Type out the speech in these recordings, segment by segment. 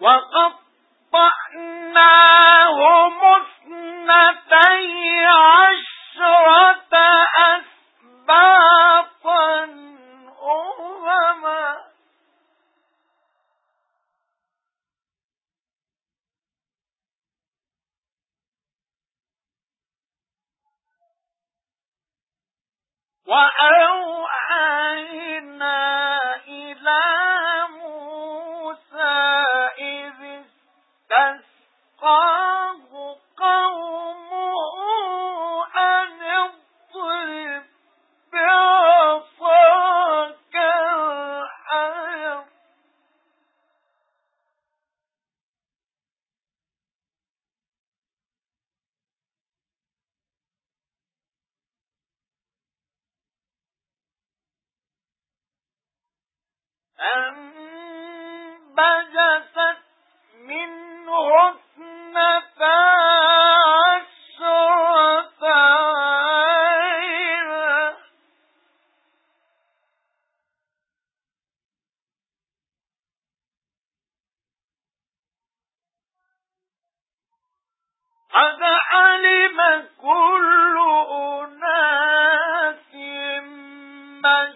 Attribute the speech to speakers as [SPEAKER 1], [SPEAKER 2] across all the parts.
[SPEAKER 1] وَقَطَّعْنَاهُمُ اثْنَتَيْ عَشْرَةَ أَسْبَاطًا فَانبَجَسَتْ مِنْهُ اثْنَتَا عَشْرَةَ عَيْنًا. قَدْ عَلِمَ كُلُّ أُنَاسٍ مَّشْرَبَهُمْ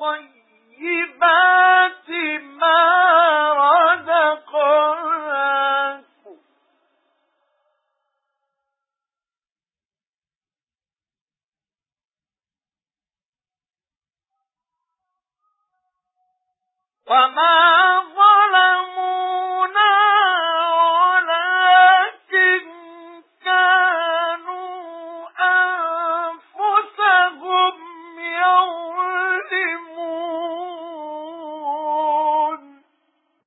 [SPEAKER 1] طَيِّبَاتِ مَا رَزَقْنَاكُمْ. وَمَا